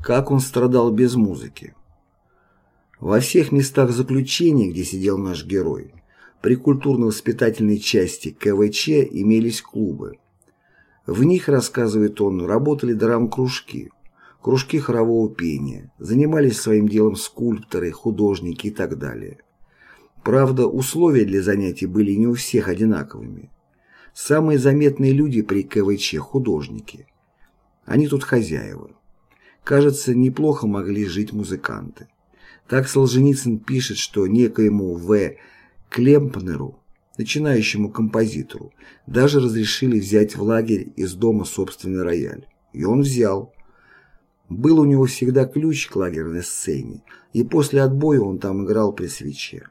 Как он страдал без музыки. Во всех местах заключения, где сидел наш герой, при культурно-воспитательной части КВЧ имелись клубы. В них, рассказывает он, работали драм-кружки, кружки хорового пения, занимались своим делом скульпторы, художники и так далее. Правда, условия для занятий были не у всех одинаковыми. Самые заметные люди при КВЧ – художники. Они тут хозяева. Кажется, неплохо могли жить музыканты. Так Солженицын пишет, что некоему В. Клемпнеру, начинающему композитору, даже разрешили взять в лагерь из дома собственный рояль. И он взял. Был у него всегда ключ к лагерной сцене, и после отбоя он там играл при свече.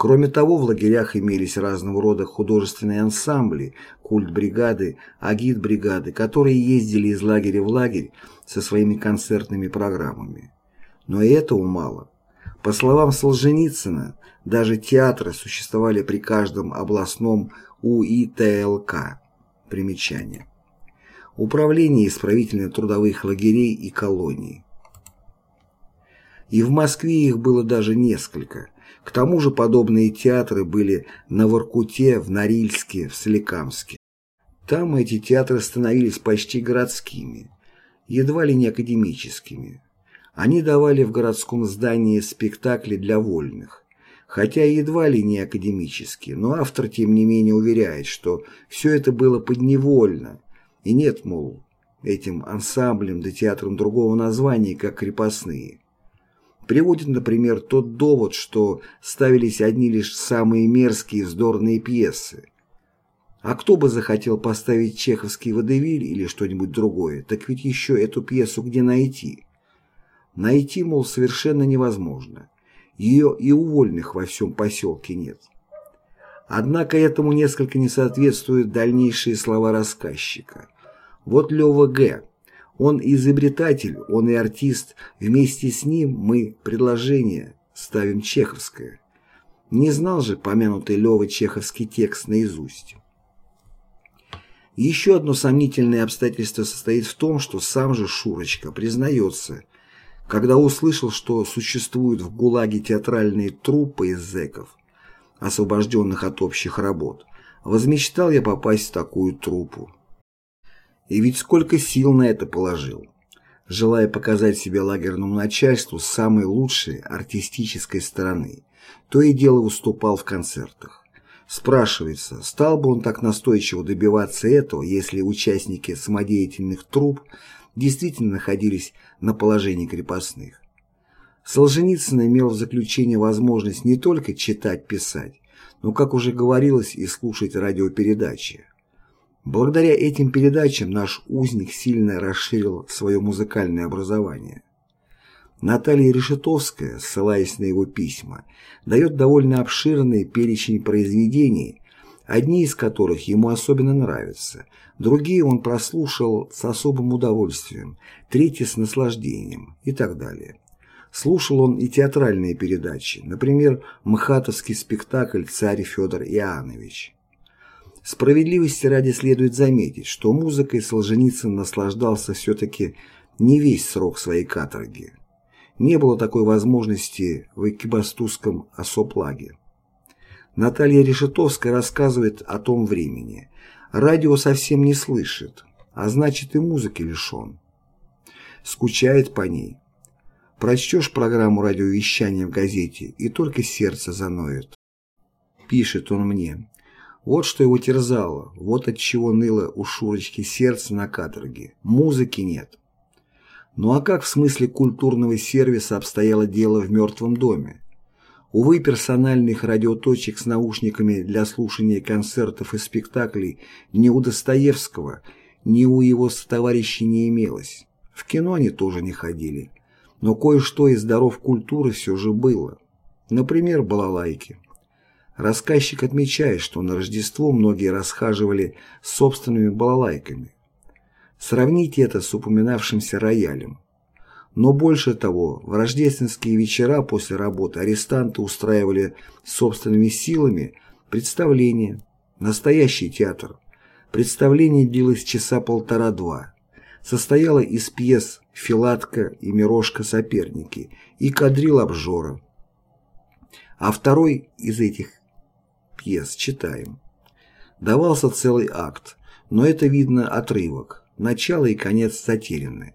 Кроме того, в лагерях имелись разного рода художественные ансамбли, культ-бригады, агит-бригады, которые ездили из лагеря в лагерь со своими концертными программами. Но и этого мало. По словам Солженицына, даже театры существовали при каждом областном УИТЛК. Примечание. Управление исправительно-трудовых лагерей и колоний. И в Москве их было даже несколько. К тому же подобные театры были на Воркуте, в Норильске, в Соликамске. Там эти театры становились почти городскими, едва ли не академическими. Они давали в городском здании спектакли для вольных, хотя едва ли не академические, но автор тем не менее уверяет, что все это было подневольно, и нет, мол, этим ансамблем да театром другого названия, как крепостные. Приводит, например, тот довод, что ставились одни лишь самые мерзкие вздорные пьесы. А кто бы захотел поставить чеховский водевиль или что-нибудь другое, так ведь еще эту пьесу где найти? Найти, мол, совершенно невозможно. Ее и у вольных во всем поселке нет. Однако этому несколько не соответствуют дальнейшие слова рассказчика. Вот Лева Г. Он изобретатель, он и артист. Вместе с ним мы предложение ставим чеховское. Не знал же помянутый Лева чеховский текст наизусть. Еще одно сомнительное обстоятельство состоит в том, что сам же Шурочка признается, когда услышал, что существуют в ГУЛАГе театральные труппы из зэков, освобожденных от общих работ, возмечтал я попасть в такую труппу. И ведь сколько сил на это положил, желая показать себя лагерному начальству с самой лучшей артистической стороны, то и дело выступал в концертах. Спрашивается, стал бы он так настойчиво добиваться этого, если участники самодеятельных труп действительно находились на положении крепостных. Солженицын имел в заключении возможность не только читать, писать, но, как уже говорилось, и слушать радиопередачи. Благодаря этим передачам наш узник сильно расширил свое музыкальное образование. Наталья Решетовская, ссылаясь на его письма, дает довольно обширный перечень произведений, одни из которых ему особенно нравятся, другие он прослушал с особым удовольствием, третьи с наслаждением и так далее. Слушал он и театральные передачи, например, мхатовский спектакль «Царь Федор Иоаннович». Справедливости ради следует заметить, что музыкой Солженицын наслаждался все-таки не весь срок своей каторги. Не было такой возможности в экибастузском осоплаге. Наталья Решетовская рассказывает о том времени. Радио совсем не слышит, а значит и музыки лишен. Скучает по ней. Прочтешь программу радиовещания в газете, и только сердце заноет. Пишет он мне. Вот что его терзало, вот от чего ныло у Шурочки сердце на каторге. Музыки нет. Ну а как в смысле культурного сервиса обстояло дело в мертвом доме? Увы, персональных радиоточек с наушниками для слушания концертов и спектаклей ни у Достоевского, ни у его товарищей не имелось. В кино они тоже не ходили. Но кое-что из даров культуры все же было. Например, балалайки. Рассказчик отмечает, что на Рождество многие расхаживали собственными балалайками. Сравните это с упоминавшимся роялем. Но больше того, в рождественские вечера после работы арестанты устраивали собственными силами представление, настоящий театр. Представление длилось часа полтора-два. состояла из пьес «Филатка» и «Мирошка-соперники» и «Кадрил обжора». А второй из этих пьес читаем. Давался целый акт, но это видно отрывок, начало и конец затеряны.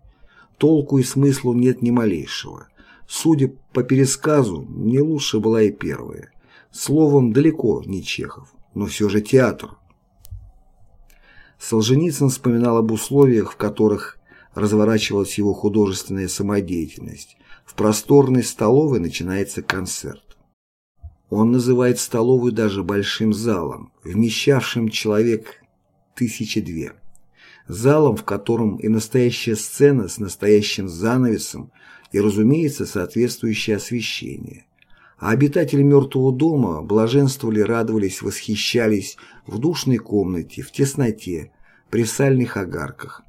Толку и смыслу нет ни малейшего. Судя по пересказу, не лучше была и первая. Словом, далеко не Чехов, но все же театр. Солженицын вспоминал об условиях, в которых разворачивалась его художественная самодеятельность. В просторной столовой начинается концерт. Он называет столовую даже большим залом, вмещавшим человек тысячи две. Залом, в котором и настоящая сцена с настоящим занавесом, и, разумеется, соответствующее освещение. А обитатели мертвого дома блаженствовали, радовались, восхищались в душной комнате, в тесноте, при сальных огарках.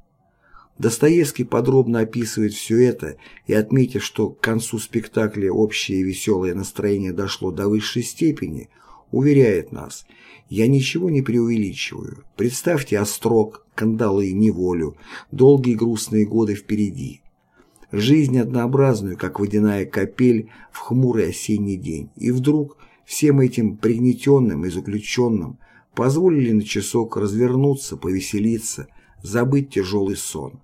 Достоевский подробно описывает все это и, отметив, что к концу спектакля общее веселое настроение дошло до высшей степени, уверяет нас «Я ничего не преувеличиваю. Представьте острог, кандалы, неволю, долгие грустные годы впереди. Жизнь однообразную, как водяная капель в хмурый осенний день. И вдруг всем этим пригнетенным и заключенным позволили на часок развернуться, повеселиться, забыть тяжелый сон.